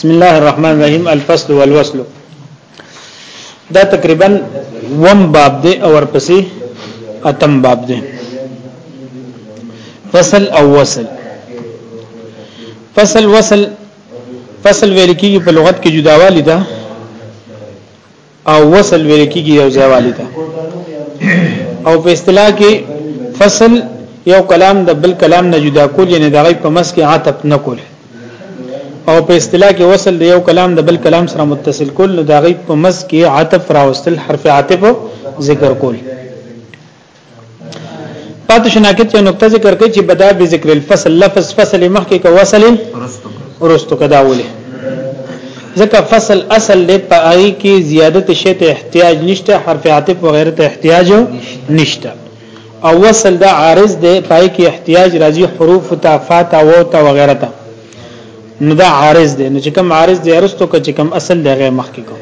بسم الله الرحمن الرحیم الفصل والوصل دا تقریبا وم باب دی او ورپسې اتم باب دی فصل او وصل فصل وصل فصل ویل کیږي په لغت کې جداوالی ده او وصل ویل کیږي یو ځای والی ته او په اصطلاح کې فصل یو کلام د بل کلام نه جدا کول یعنی د غیب په مس کې عاطف نه کول او په اصطلاح کې وصل د یو کلام د بل کلام سره متصل کول نو د غیب په مس کې عاطف راوستل حرف عاطف ذکر کول پاتې شناکت یو نقطه ذکر کوي چې بدا به ذکر الفصل لفظ فصل مخکې کو وصل ورستو کدا ولې ځکه فصل اصل له پای کې زیادت شی ته احتیاج نشته حرف عاطف و غیره ته احتیاج نشته او وصل دا عارض دی پای کې احتیاج راځي حروف تا فاتا و تا وغیره ته نو دا عارض دی نو چې کوم عارض دی ارستو که چې کوم اصل دی غیر مخکې کو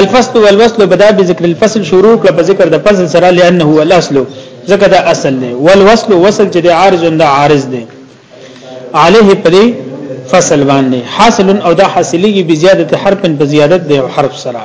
الفصل والوصل بدا بذکر الفصل شروع کړه په ذکر د فصل سره لانه هو الاصل ځکه دا اصل دی والوصل وصل چې دی عارض دا عارض دی عليه پدې فصل باندې حاصل او دا حاصلېږي بزیادت حرف په زیادت دی حرف سره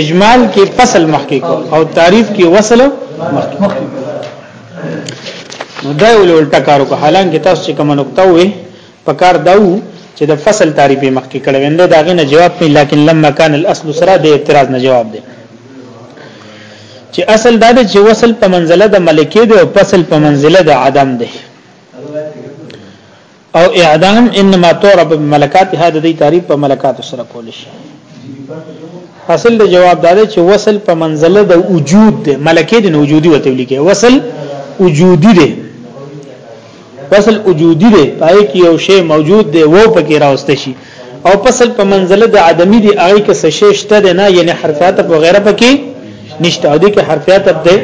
اجمال کې فصل مخکې کو او تعریف کې وصل مخکې نو دا یو الټا کارو کو حالانکه تاسو چې کوم نقطه وې په کار داو چې د فصل تعریف مخکې کړو وند دا غي نه جواب نه لکن لما کان الاصل سره د اعتراض نه جواب دی چې اصل دا دی چې وصل په منزله د ملکې دی او فصل په منزله د عدم دی او اعدام انما تعرف بملکات هذا دی تعریف په ملکات سره کول شي حاصل د جواب دا دی چې وصل په منزله د وجود دی ملکه د وجودي وته لیکي وصل وجودي دی وصل وجودي دی پای کې یو شی موجود دی وو پکې راوست شي او فصل په منزله د عدمی دی هغه کې څه شی شته دی نه یعنی حرفیات په غیره پکې نشته او دې کې حرفیات دی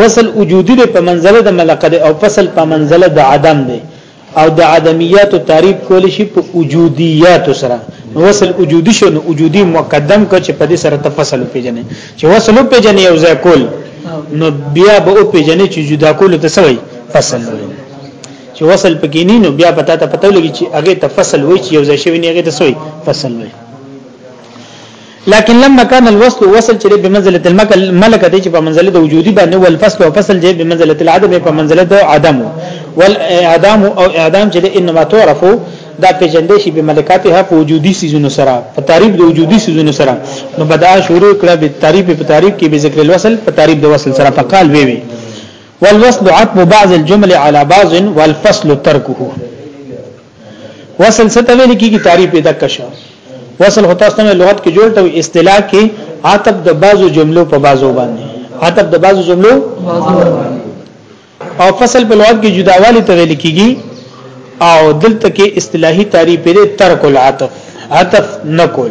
وصل وجودی دی په منزله د ملقه دی او فصل په منزله د عدم دی او د عدمیات تعریف کول شي په وجودیات سره وصل وجودی شو نو وجودی مقدم کو چې په دې سره تفصل پیژنې چې وصل پیژنې او ځای کول نو بیا به پیژنې چې جدا کول ته سوی فصل وي چې وصل پکې نه نو بیا پتا ته پته لګي چې هغه ته فصل وای چې یو ځای شوی نه هغه ته سوی فصل وای لكن لما كان الوصل وصل چې په منزله الملکه ملکه دي چې په منزله د وجودي باندې او الفصل او فصل چې په منزله العدم په منزله د عدم والاعدام او اعدام چې انما تعرفو دا پیجندې شي به ملکاتها په وجودي سيزونو سره په تعریف د وجودي سيزونو سره نو بدا شروع کړه به تعریف په تعریف کې به ذکر الوصل په تعریف د وصل سره په قال وی وی والوصل عطب بعض الجمل على بعض والفصل تركه وصل ستویل کیږي تعریف ادا کشه وصل هو تاسو ته لغت کې جوړ ته اصطلاح کې عطب د بعضو جملو په بعضو باندې عطب د بعضو جملو او فصل په لغت کې جداوالی ته ویل کیږي او دلته کې اصطلاحي تعریف لري ترک العطف عطف نکول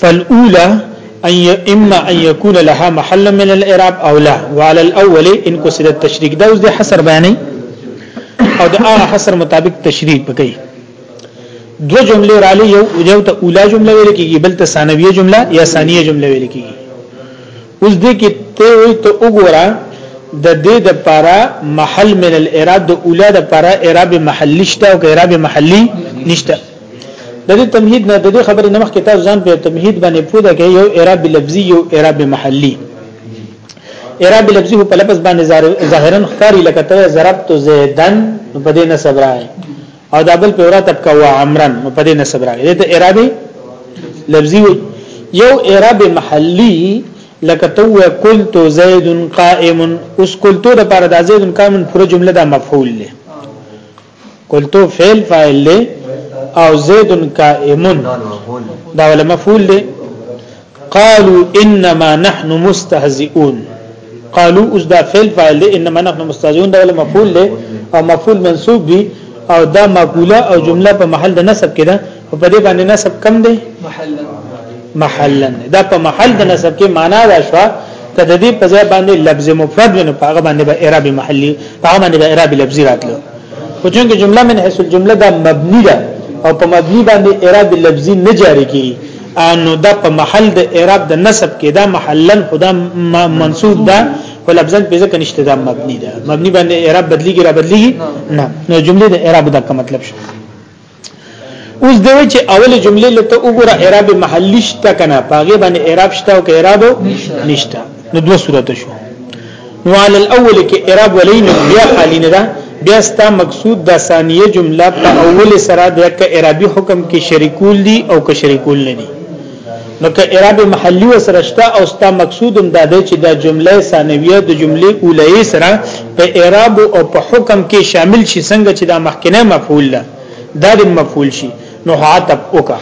فالاولى ان اما ان يكون لها محل من الاعراب او لا وعلى الاول ان قصد التشريك دا اوس د حصر بیانې او د هغه حصر مطابق تشریح پکې دو جمله را لې یو یو ته اوله جمله ویل کېږي بل ته ثانویه جمله یا ثانیه جمله ویل کېږي اوس دې کې ته وي ته وګوره د دې د پارا محل من الاعراب د اوله د پارا اعراب محلی شته او اعراب محلی نشته د دې تمهید نه د دې خبرې نمخ کې تاسو ځان په تمهید باندې پوهه کې یو اعراب لفظي یو اعراب محلي اعراب لفظي په لفظ باندې ظاهرا ښکاری لکه ته ضربت زیدن په دې نسب راغی او دا بل په ورا تبکا و عمرن په دې نسب راغی دې ته اعراب لفظي یو اعراب محلي لکه تو قلت زید قائم اوس قلت د پر د زید قائم پر جمله دا مفعول له قلت فعل فاعل له او زید قائم دا ول مفعول له قالوا انما نحن مستهزئون قالوا اوس دا فعل فاعل له انما نحن مستهزئون دا ول مفعول له او مفعول منصوب وي او دا مقوله او جمله په محل د نسب کې ده او په دې باندې نسب کم دی محلن محلن دا په محل د نسب کې معنا دا شو کده دې په ځای باندې لفظ مفرد ونه په هغه باندې به اعراب محلي په هغه باندې به اعراب لفظي راتلو خو چونکه جمله من حيث الجمله دا مبني ده او په مبني باندې اعراب لفظي نه جاری کی انو دا په محل د اعراب د نسب کې دا محلن خدا منصوب ده خو لفظا په ځکه نشته دا مبني ده مبني باندې اعراب بدليږي را بدليږي نه نو جمله د اعراب دا کوم مطلب شي اوس دوی چې اول جمله لته وګوره اعراب محلی شته کنه پاغه باندې اعراب شته او اعراب نشته نو دوه صورت شو نو علی الاول کې اعراب ولین بیا خالی نه ده بیا ستا مقصود د ثانیه جمله په اول سره د اعرابي حکم کې شریکول دي او که شریکول نه دي نو که اعراب محلی وسره شته او ستا مقصود هم دا دی چې دا جمله ثانویه د جملې اولای سره په اعراب او په حکم کې شامل شي څنګه چې دا مخکنه مفعول ده دا د مفعول شي نو عتب وکا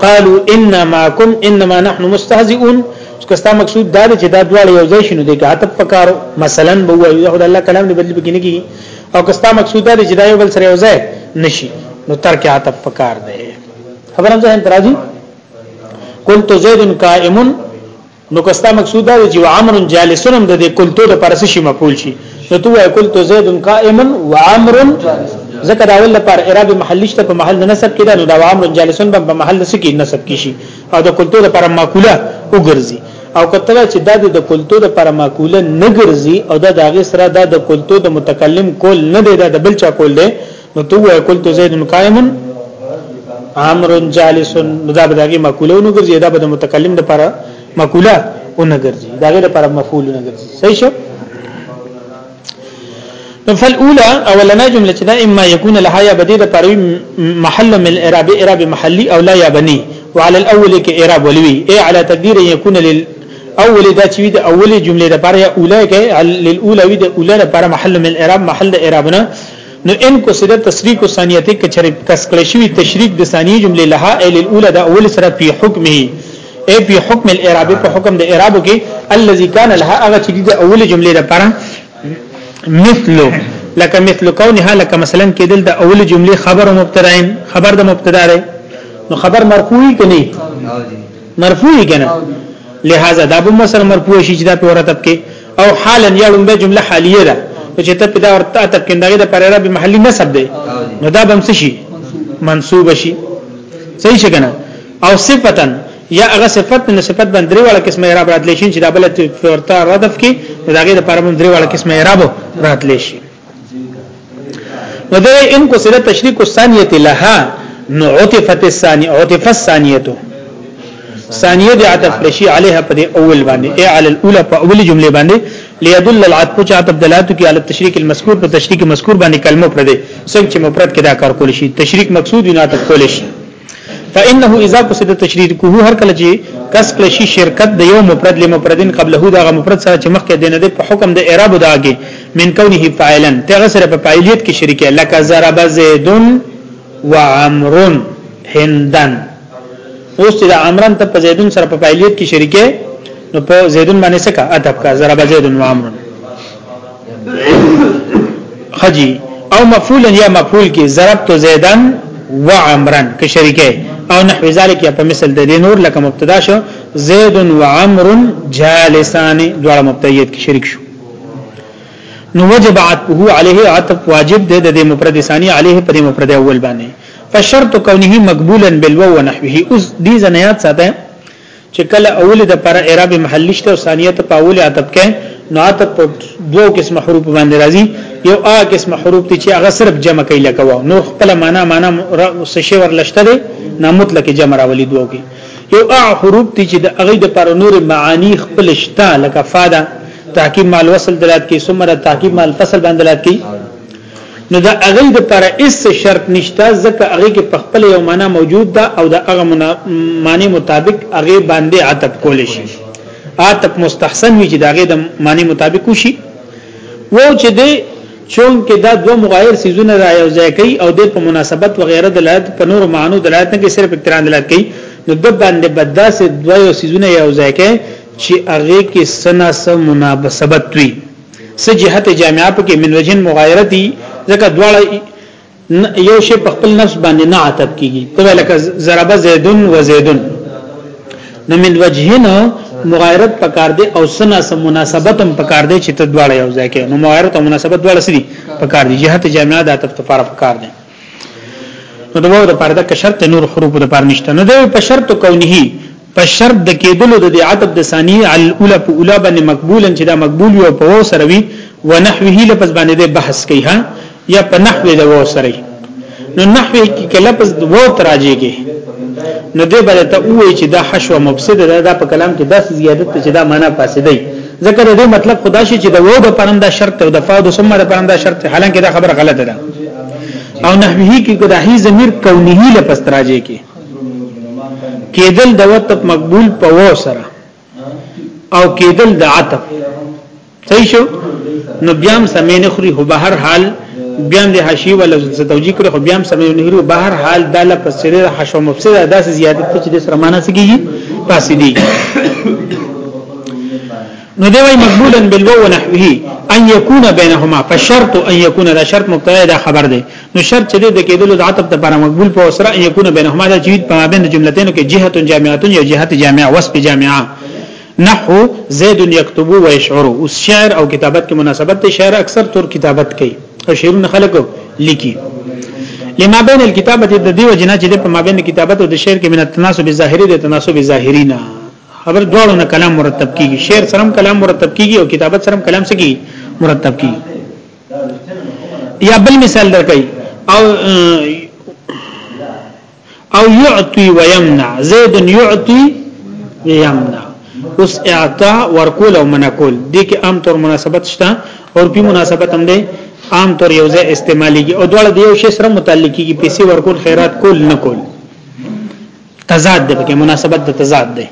قالوا انما معكم انما نحن مستهزئون ستا مقصود دا چې دا دواړه یو ځای شنو دي که عتب پکارو مثلا به وایي خدای الله کلام نه بدلی بګینه کی او که ستا مقصود دا چې دا یو بل سره یو ځای نشي نو ترک عتب پکار دی خبرم ځه انتراجی قلت زید قائم نو کستا مقصود دا چې عمر جالسون د دې قلت د پرس شي مقبول شي نو تو وای قلت زید قائم وعمر ځکه دا ول پر اعراب محلی شته په محل نسب کې دا نو دا عمر جالسون په محل سکی نسب کې شي او د قلت د پر ماکوله وګرځي او کتل چې دا د کلتو د پر ماکوله نه ګرځي او دا د هغه سره دا د کلتو د متکلم کول نه دی دا د بل چا کول دی نو تو وای کول تو زید قائم امر جالس دا به دغه مقوله نو ګرځي دا به د متکلم د لپاره مقوله نه ګرځي دا غیر لپاره مفعول نه ګرځي صحیح شو فالاولى اولنا جمله چې دا اما يكون لها يا بديد پر محل من الاعراب اعراب محلي او لا يا بني وعلى الاول کې اعراب ولوي اي على تقدير يكون لل اول دا چې د اولې جملې لپاره یا اولای کې للاولوی د اولای لپاره محل من الاعراب محل اعرابنا نو ان کو سده تشریک ثانیته کچره کس کړی شوی تشریک د ثانیه جمله لها ال الاولى د اول سره په حکمه ای په حکم الاعراب په حکم د اعراب کې الذي كان لها هغه چې د اول جمله لپاره مثلو لکه مثل کونها لکه مثلا کېدل د اول جمله خبر او مبتدا خبر د مبتدا دی نو خبر مرفوعی کني مرفوعی کنه لہذا دا به مثلا مرفوع شي چې دا په ورته کې او حالا یا لومبه جمله حالیه ده چې ته په دا ورته اتب کې دغه د پرېرا به محلي نسب دی نو دا بم شي منسوب شي صحیح شګنه او صفتن یا هغه صفت نه صفت باندې والا قسمه اعراب راتلی شي چې دا بل ورته ردف کې دغه د پرمن درې والا قسمه اعراب راتلی شي نو دا ان کو سره تشریک الثانیه لها نو عطفت الثانیه عطف الثانیه ثانیه د عطف رشی علیها په اول باندې ای علی الاولى په اولی جمله باندې ليدل العطف چې عطف دلالت کوي علی تشریک المذکور په تشریک مذکور باندې کلمه پر دې څنګه چې مفرد کې دا کار کول شي تشریک مقصود نه عطف کول شي فانه اذا قصد تشریکه هر کله چې کس کله شي شرکت د یو مفرد لمفردین قبله دغه مفرد سره چې مخکې دینه د په حکم د اعراب داګه من کونه فاعلا تغه سره په فاعلیت کې شریکه لکه ضرب زیدن و عمرون هندن اوس چې د عمران ته په زیدون سره په فاعلیت کې شریکه نو په زیدون باندې څه کا ادب کا ضرب زیدون و عمرون خجی او مفعولا یا مفعول کې ضربت زیدن و عمرن کې شریکه او نحو ذلک یا په مثل د دې نور لکه مبتدا شو زید و عمر جالسان دواړه مبتدیات کې شریک شو نو وجب عطفه علیه عطف واجب دی د مفرد ثانی علیه پر مفرد اول باندې فشرط کونه مقبولا بالو ونحوه اوس دې زنیات ساته چې کله اول د پر اعراب محل شته او ثانیه ته په اول عتب کې نو عتب په دوو قسم حروف باندې راځي یو آ قسم حروف دي چې هغه صرف جمع کوي لکه و نور خپل معنا معنا څه شی ورلشته دي نه مطلق جمع راولي دوه کې یو آ حروف دي چې د هغه د پر نور معانی خپل شته لکه فاده تعقیب مال وصل دلالت کوي ثم تعقیب مال فصل باندې دلالت کوي نو دا هغه د پر اس شرط نشته ځکه هغه کې په خپل یو معنا موجود ده او دا هغه معنی مطابق هغه باندې عتب کول شي عتب مستحسن وي چې دا هغه د معنی مطابق وشي و چې د چون کې دا دوه مغایر سيزونه را یو ځای کوي او د په مناسبت و غیره دلالت په نور معنی دلالت نه کوي صرف اقتران دلالت کوي نو د باندې بداسه دوه سيزونه یو ځای کوي چې هغه کې سنا سم مناسبت وي څه جهت جامعه په کې من وجهن مغایره دي ځکه دواړه یو شی په خپل نفس باندې نه عتب کیږي ته لکه ضرب زیدن و زیدن نو من وجهن مغایرت پکار دی او سنا سم مناسبت هم پکار دی چې ته دواړه یو ځای کې نو مغایرت او مناسبت دواړه سړي پکار دي جهت جامعه د عتب تفاره پکار دي نو د واو د پر دک شرط نور حروف د پر نشته نو د په شرط کونه په شرط د کېدلو د عتب د ثانی عل اولى په اولى باندې مقبولا چې دا مقبول یو په واو سره وي ونحوه لپس باندې د بحث کوي ها یا په نحو د واو سره نو نحو کې کله پس وو تراجه کې نو دې بل ته وایي چې دا حشو مفسد ده دا په کلام کې داس زیادت چې دا معنا فاسدای ځکه د دې مطلب خدا شي چې د وو د پرنده شرط او د فاو د سمه د پرنده شرط حالانکه دا خبره غلطه ده او نحوی کې ګداهی ضمیر کونه لپس تراجه کې کېدل د وت مقبول په و سره او کېدل د عطف صحیح شو نو بیام سمین خوري هو بهر حال بیام د حشی ولا توجیه کړو بیام سمین نهرو بهر حال د لپس سره حشو مفسد داسې زیادت چې د سره معنا سګي پاسې دي نو دی وای مقبولا بالو ونحوه ان يكون بينهما فشرط ان يكون دا شرط مبتدا دا خبر دی نو شرط چې د کېدلو د عتب لپاره مقبول په سره ان يكون بينهما دا جوید په مابین جملتين کې جهه جامعه یا جهه جامعه وصف جامعه نحو زید یكتب و یشعر اوس شعر او کتابت کې مناسبت ته شعر اکثر تور کتابت کوي او شعرونه خلق لیکي لما بین الكتابه د دیو جنا چې په مابین کتابت او د شعر کې من التناسب الظاهری د تناسب ظاهری نه خبر دواړو نه کلام مرتب کیږي شعر سره کلام مرتب کیږي او کتابت سره کلام سره کیږي مرتب کیږي یا بل مثال درکې او او يعطي ويمنع زيد يعطي ويمنع اوس اعطاء ورکول او منکول دي کې عام طور مناسبت شته او په مناسبت هم دي عام طور یو ځای استعماليږي او دواړه د یو شی سره متعلقيږي پیسې ورکول خیرات کول نه کول تضاد دی پکې مناسبت د تضاد دی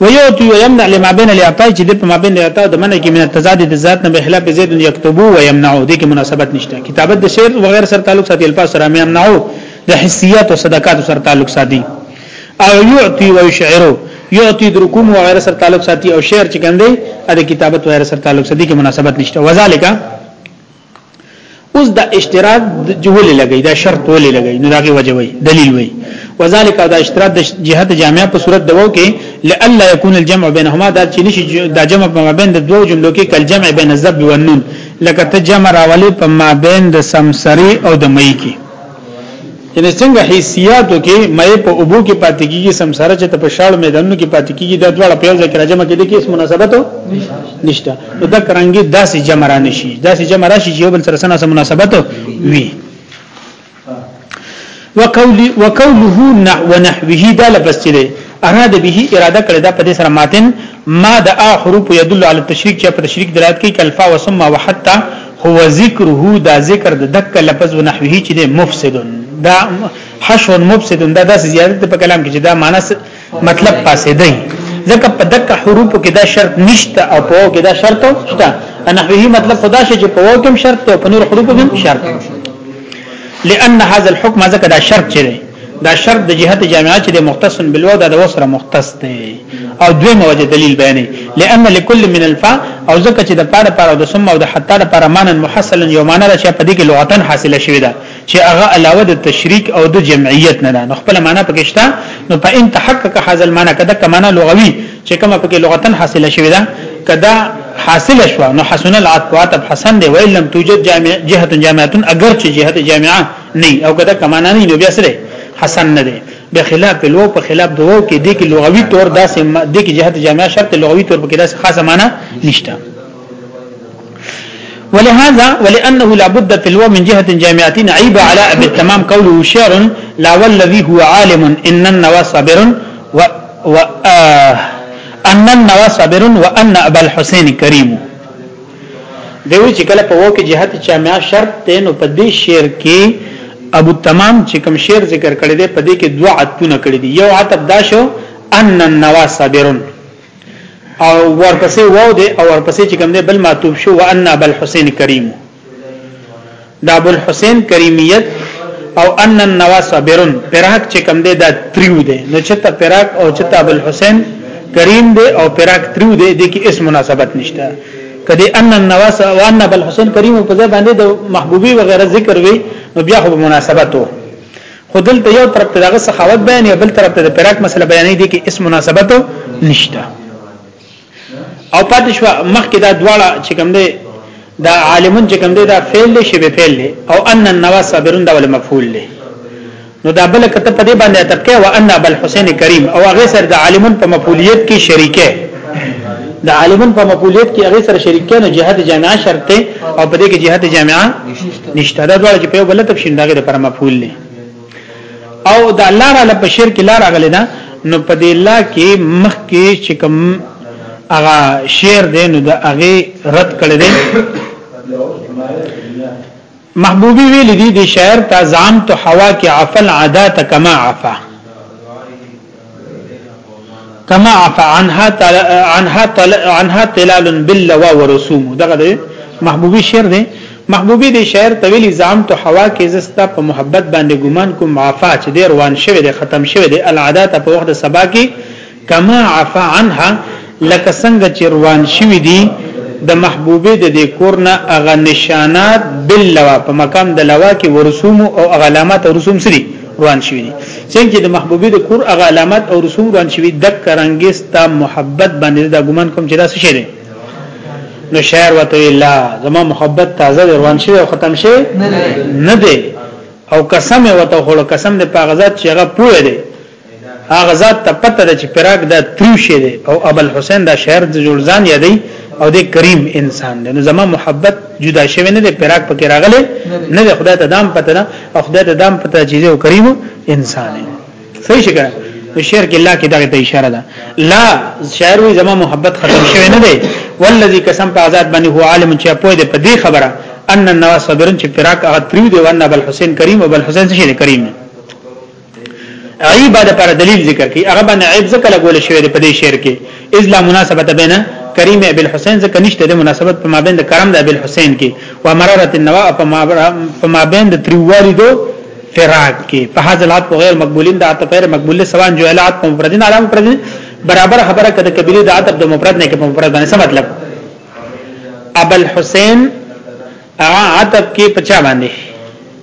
ويوتي ويمنع لما بين الاعطاء چې د په مابین الاعطاء د منع کې من تضاد د ذات نه بخلاف زید یكتبو ويمنعو د کې مناسبت نشته کتابت د شعر و غیر سره تعلق ساتي الفاظ سره يمنعو د حسيات او صدقات سره تعلق ساتي او يعطي ويشعرو يعطي د رکوم و غیر سره تعلق ساتي او شعر چې ګندې د کتابت و غیر سره تعلق ساتي کې مناسبت نشته وذالک اوس دا اشتراط جهول لګی دا شرط ولې لګی نو داغه وجه وي دلیل وي وذالک دا اشتراط د جهت جامع په صورت دواو کې لالا يكون الجمع بينهما دا چې نشي دا جمع په مابین د دوو جملو کې کل جمع بین الذب والنون لکه ته جمع راولي په مابین د سمسری او د مې کې یعنی څنګه حیثیتو کې مې په ابو کې پاتې کیږي سمساره چې ته په شاړ میدانو کې پاتې کیږي دا دواړه په یو ځای کې راجمه کې د کیس مناسبت نشته نو دا کرانګي داسې جمع را نشي داسې جمع راشي چې یو بل سره سره مناسبت وي وقول وقوله ونحوه دا لبس چره اراده به اراده کړی دا په دې سره ماتن ما د ا حروف يدل على التشريك چې په تشريک دلالت کوي کلفا وسما وحتا هو ذکره دا ذکر د دک لفظ و نحوه چې د مفسد دا حشو مفسد دا داسې زیادت په کلام کې چې دا معنی مطلب فاسدای ځکه په دک حروف کې دا شرط نشته او په کې دا شرط شته نحوه مطلب خدا شي چې په وکم شرط او په نور حروف هم شرط لأن هذا الحكم ځکه دا شرط چې دی دا شرط د جهت جامعه چې د مختص بالواو د وسره مختص دی او دوی موجه دلیل بیانې لأن لكل من الفا او ځکه چې د پاره پاره د ثم او د حتا د پاره مانن محصلا یو معنی را چې په دې کې لغتن حاصله شوې ده چې هغه علاوه د تشریک او د جمعیت نه ده نو خپل معنی پکې شته نو په ان تحقق هاذ المعنى کده کمانه لغوي چې کومه پکې لغتن حاصله شوې ده کدا حاصله شو نو حسن العطف عطف حسن دی ویل لم توجد جامع جهه جامعه اگر چې جهه جامعه نه او کدا کما نه نو بیا سره حسن نه دی به خلاف لو په خلاف دوو کې د کې لغوي تور داسې د کې جهه جامعه شرط لغوي تور په کې داسې خاصه معنی نشته ولهذا ولانه لابد تلو من جهه جامعه عيب على ابي التمام قوله شعر لا والذي هو عالم ان النوى صبر و, و... آه... ان النوى صبر وان ابا الحسين كريم دیو چې کله په وو کې جهت جامع شرط دی نو په دې شعر کې ابو تمام چې کوم شعر ذکر کړی دی په دې کې دوه عتونه کړی دي یو عتب دا شو ان النوا صابرون او ورپسې وو دې او ورپسې چې کوم دې بل معطوب شو وان ابو الحسین کریم دا ابو الحسین کریمیت او ان النواس برن پراک چې کوم دې دا تریو دې نو چې ته پراک او چې ته ابو الحسین کریم دې او پراک تریو دې دې کې اس مناسبت نشته کدی ان النواس او ان ابو الحسین کریم په ځای باندې د محبوبي وغیرہ ذکر وی نو بیا خو مناسبت وو خو دلته یو طرف ته دغه سخاوت بیان یا بل طرف ته د فراق مسله بیانې دي کې اس مناسبت نشته او پاتې شو مخکې دا دواړه چې کوم دی دا عالمون چې کوم دی دا فعل دی شی به فعل دی او ان النوا صابرون دا ول مفعول دی نو دا بل کته په دې باندې تبکه وان بل حسین کریم او هغه سره د عالمون په مفعولیت کې شریکه د عالمن په مقبولیت کې هغه سره شریک کینو جهاد جامعه شرط ته او په دې کې جهاد جامعه نشته دا ډول چې په بل تفصیل دغه لپاره مفعول نه او د الله تعالی په شرک لار غلې ده نو په دې لا کې مخ کې چې کوم هغه شعر دی نو د هغه رد کړی دی محبوبي ویلي دي، دې شاعر ته زعمت حوا کې عفا العادات کما عفا کما عفا عنها تل... عنها تل... عنها تلال باللوا ورسوم دغه دی محبوبي شعر دی محبوبي دی شعر طویلی زام تو حوا کې زستا په محبت باندې ګمان کوم عفا چې دی روان شوی دی ختم شوی دی العادات په وخت سبا کې کما عفا عنها لکه څنګه چې روان شوی دی د محبوبه د دې کورنه اغه نشانات بل لوا په مقام د لوا کې ورسوم او اغه علامات او رسوم سری روان شوی دي څنګه چې د محبوبه د کور اغه علامات او رسوم روان شوی د کرنګس تا محبت باندې دا ګمان کوم چې دا څه شي دي نو شاعر وته الا زما محبت تازه روان شوی او ختم شي نه دی او قسم وته خو قسم د پاغزات چې هغه پوهه دی هغه ذات ته پته ده چې پراګ دا تریو شي دی او ابل حسین دا شهر د جلزان یادې او د کریم انسان دی نو زما محبت جدا شوی نه دی پراګ پکې راغله نه دی خدای ته دام پته ده او خدای ته دام پته چې یو کریم انسان دی صحیح شګره نو شعر کې الله کې دغه ته اشاره ده لا شاعر وي زما محبت ختم شوی نه دی والذي قسم په آزاد باندې هو عالم چې پوهه ده په دې خبره ان النواس صبرن چې پراګ هغه تریو دی ونه بل حسین کریم او بل حسین څه شي کریم دی عیب د پر دلیل ذکر کی هغه باندې عیب ذکر لګول شوی دی په دې شعر کې اذ لا مناسبت بینه کریم ابي الحسين ځکه نشته د مناسبت په مابین د کرم د ابي الحسين کې و مراره النوا په مابین د تریوالي دو فراق کې په حاصلات په غیر مقبولین د عطف غیر مقبول سوان جوهلات په مفردین علامه مفردین برابر خبره کده کبیره د عطف د مفرد نه کې په مفرد باندې څه مطلب ابو الحسين عطف کې پچا باندې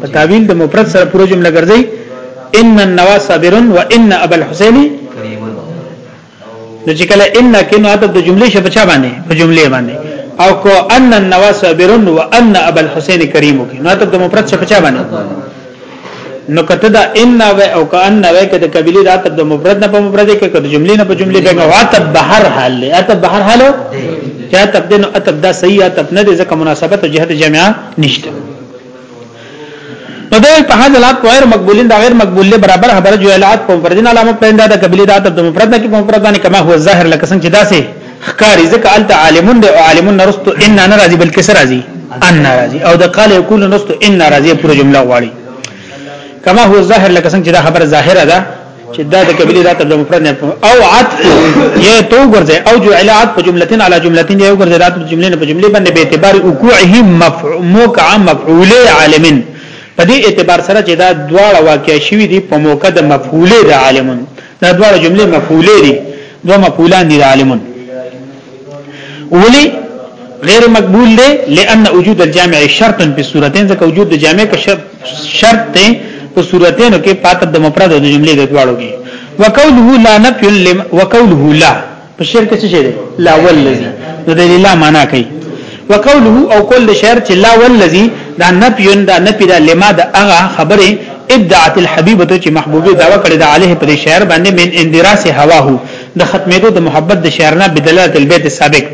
په تعویل د مفرد سره پوره جمله ګرځي ان النوا صابر وان ابا الحسين نو چې کله ان کې نو عادت د جملې شپه چا باندې په جملې باندې او کو ان النوا صابر وان ابا الحسين کریم کې نو عادت د مفرد شپه چا باندې نو کته دا ان و او کان و کته قبيله دا تب د مفرد نه په مفرد کې کته جملې نه په جملې کې او تب بهر حال له تب بهر حالو چا تب دین او تب دا صحیح تب نه دي ځکه مناسبت او جهت جمع نشته نو دوی په هاذ الات غیر مقبولین دا غیر مقبول له برابر خبره جو الات په مفردین علامه پرنده دا قبلی دا ته مفرد نه کې په مفرد باندې کما هو ظاهر لکه څنګه چې داسې خکاری ځکه الته عالمون دی او عالمون نرست ان نه راضی بلکې سر راضی ان ناراضي او د قال یقول نست ان ناراضي پوره جمله غواړي کما هو ظاهر لکه څنګه چې دا خبره ظاهره ده چې دا د قبيله دا ترجمه پر نه او عطف یې تو ګرځي او جو علاقات په جملتين علی جملتين یې ګرځي رات په جملې نه په جملې باندې به اعتبار وقوعه مفعومک مفعول عالمن په دې اعتبار سره چې دا دواړه واقع شوي دي په موقع د مفعول د عالمن دا دواړه جملې مفعولې دي دوه مفعولان دي د عالمن ولی غیر مقبول دی لئن وجود الجامع شرط په صورتین ځکه وجود د جامع په شرط شرط دی په صورتینو کې پاتې د مفرد او د جملې د دواړو کې وقوله لا نفي وقوله لا په شعر کې څه شي دی لا والذي نو د لا معنا کوي وقوله او قول د شعر چې لا والذي دا نفي دا نفي دا لما دا هغه خبره ابدعت الحبيبه چې محبوبه داوا کړې ده عليه پر شعر باندې من اندراس هواه د ختمېدو د محبت د شعرنا بدلالت البيت السابق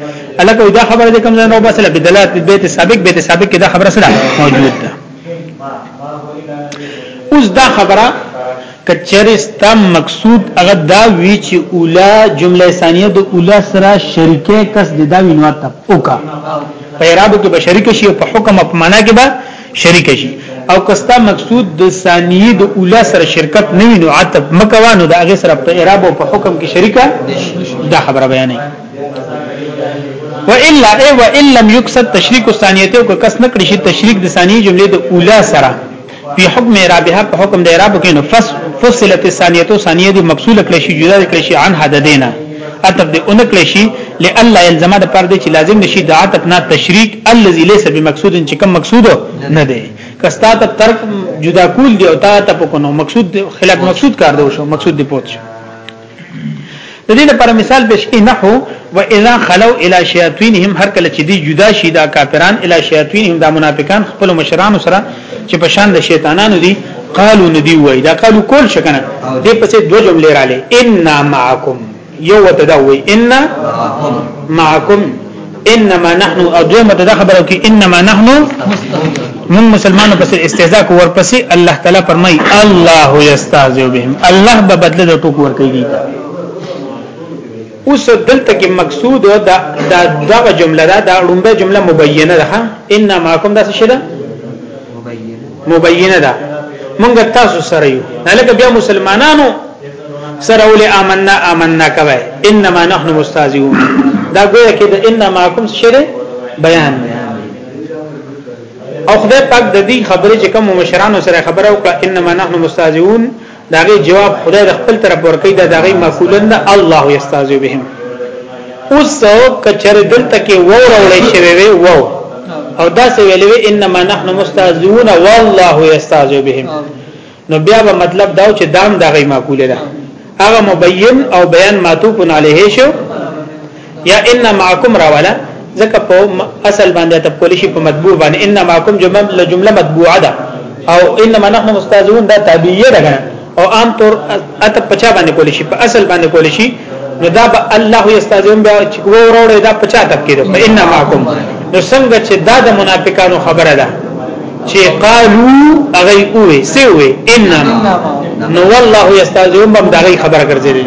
الکه دا خبره د کوم ځای نو بسله بدلالت البيت السابق بیت السابق کې دا خبره سره موجود ده اوس دا خبره کچره ستا مقصود هغه دا وی چې اولا جمله ثانیه د اولا سره شریکه کس د دا وینوا ته اوکا په عربو کې به شریک شي په حکم په معنا کې به شریک شي او کستا مقصود د ثانیه د اوله سره شرکت نه وینو عتب مکوانو د هغه سره په اعراب او په حکم کې شریکه دا خبره بیانې و الا ای و ان لم یقصد تشریک الثانیه او که کس نکړي شي تشریک د ثانیه جمله د اوله سره په حکم اعرابها په حکم د اعراب کې نو فصلت الثانیه ثانیه د مقصود کړي شي جدا کړي شي عن حددینا عطف دې اونکړي شي لالا يلزم د پر دې چې لازم نشي د عطف نه تشریک الذي ليس بمقصود چې کوم مقصود نه دی کستا ته ترک جدا کول دی او تا ته پکونو مقصود خلاف مقصود کار دی شو مقصود دی پوت شو د دې لپاره مثال پیش کې نحو و اذا خلو الى شیاطینهم هر کله چې دی جدا شي دا کافران الى شیاطینهم دا منافقان خپل مشران سره چې په شان د شیطانانو دي قالو ندی وای دا قالو کول شکنه دې پسې دوه جملې را لې ان معکم یو وته دا وای ان معکم انما نحن ادومه دا خبره کې انما نحن من مسلمانو پس استهزاء کو ورپسې الله تعالی فرمای الله یستهزئ بهم الله به بدله د ټوک ور کوي اوس دلته کې مقصود دا دا دغه جمله دا د لومبه جمله مبینه ده ان معکم دا څه ده مبینه ده مونږ تاسو سره یو لکه بیا مسلمانانو سره ول آمنا آمنا کوي انما نحن مستهزئون دا ګویا کې د ان معکم څه ده بیان او خدای پاک د دې خبرې چې کوم مشرانو سره خبره وکړه انما نحن مستهزئون داغه جواب خدای د خپل طرف ورکړي دا داغه مفعولن ده الله یستاذ بهم اوس کچر دلته کې و راولې شوی وي و او دا څه ویلې وي انما نحن مستاذون والله یستاذ بهم نو بیا به مطلب دا چې دام داغه مفعول ده هغه مبین او بیان معطوف علیه شو یا ان معکم راواله ځکه په اصل باندې ته کول شي په مطبوع باندې ان معکم جمله جمله مطبوعه ده او انما نحن مستاذون دا تابعیه ده او عام طور اته پچا باندې کول شي په اصل باندې کول شي نو دا به الله یستاذون بیا چې وروړي دا پچا تک کېده په ان معکم نو څنګه چې دا د منافقانو خبره ده چې قالو هغه وې سوې انما نو والله یستاذون بم دا غي خبره ګرځېدل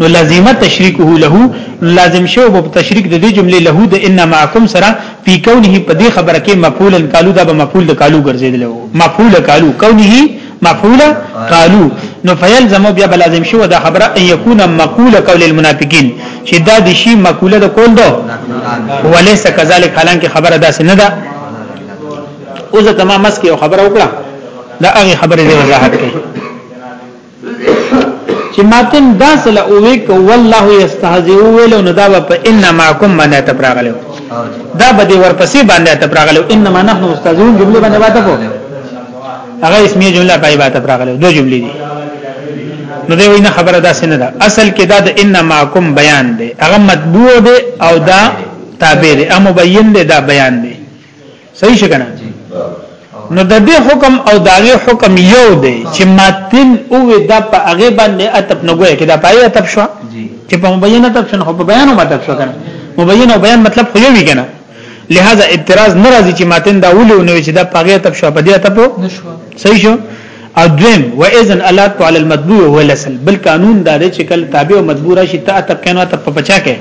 نو لازمه تشریکه له لازم شو په تشریک د دې جملې له د ان معکم سره په کونه په دې خبره کې مفعول قالو دا به مفعول د قالو ګرځیدل مفعول قالو کونه مفعول قالو نو فعل زمو بیا لازم شو دا خبره ان یکون مقول قول المنافقین چې دا د شی مقوله د کول دو وليس كذلك حالانکه خبره داسې نه ده اوس تمام مسکه خبره وکړه دا هغه خبره دی وضاحت کوي چې ماتن دا سره او وک والله یستهزئ ویل نو دا په ان معکم باندې ته پراغلو دا به دی ورپسې باندې ته پراغلو انما نحن مستهزئون جمله باندې واته کو هغه اسمي جمله پای باندې پراغلو دو جملې دي نو دی وینه خبره دا سن ده اصل کې دا د ان معکم بیان دی هغه مطبوع دی او دا تابع دی امو بیان دی دا بیان دی صحیح شګنه نو د دې حکم او داغه حکم یو دی چې ماتن او دا په هغه باندې اتب نه ګوي کدا پای اتب شو چې په مبینه اتب شنه په بیان او اتب شو کنه مبینه او بیان مطلب خو یو وی کنه لہذا اعتراض ناراضي چې ماتن دا ولو نو چې دا پاغه اتب شو په دې اتب نشو صحیح شو او دویم و اذن الات علی المتبوع هو لسل بل قانون دا دی چې کله تابع او مجبور شي ته اتب کنه اتب په پچا کې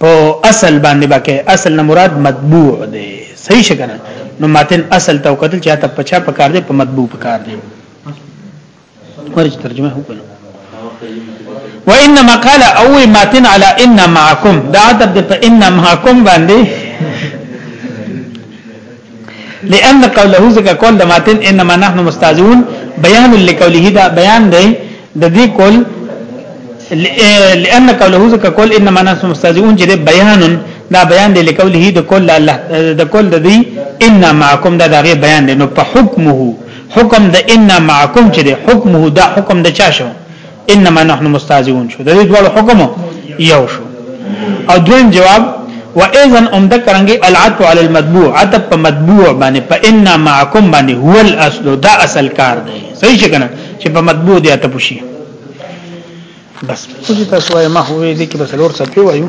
په اصل باندې باکه اصل نه مراد مطبوع دی صحیح شګنه نو ماتن اصل تو قتل چاته پچا پکار دی په مطبوع پکار دی ورج ترجمه وکړه وانما قال او ماتن على ان معكم دا عتب په ان معكم باندې لأن قوله ذکر قول د ماتن انما نحن مستاذون بیان لقوله دا بیان دی د دې قول لأن قوله ذکر قول انما نحن مستاذون چې بیان دا بیان دی لقوله د قول الله د قول د دې ان معکم دا دغه بیان دی نو په حکمه حکم د ان معکم چې حکمه دا حکم د چا شو انما نحن مستهزئون شو د دې ډول حکم یو شو او دویم جواب و اذن ام ذکرنګي العتب على المتبوع عتب په متبوع باندې په ان معكم باندې هو الاصل دا اصل کار دی صحیح څنګه چې په متبوع دی عتب شي بس چې تاسو یې ما هو دې کې بس لور څه پیوایو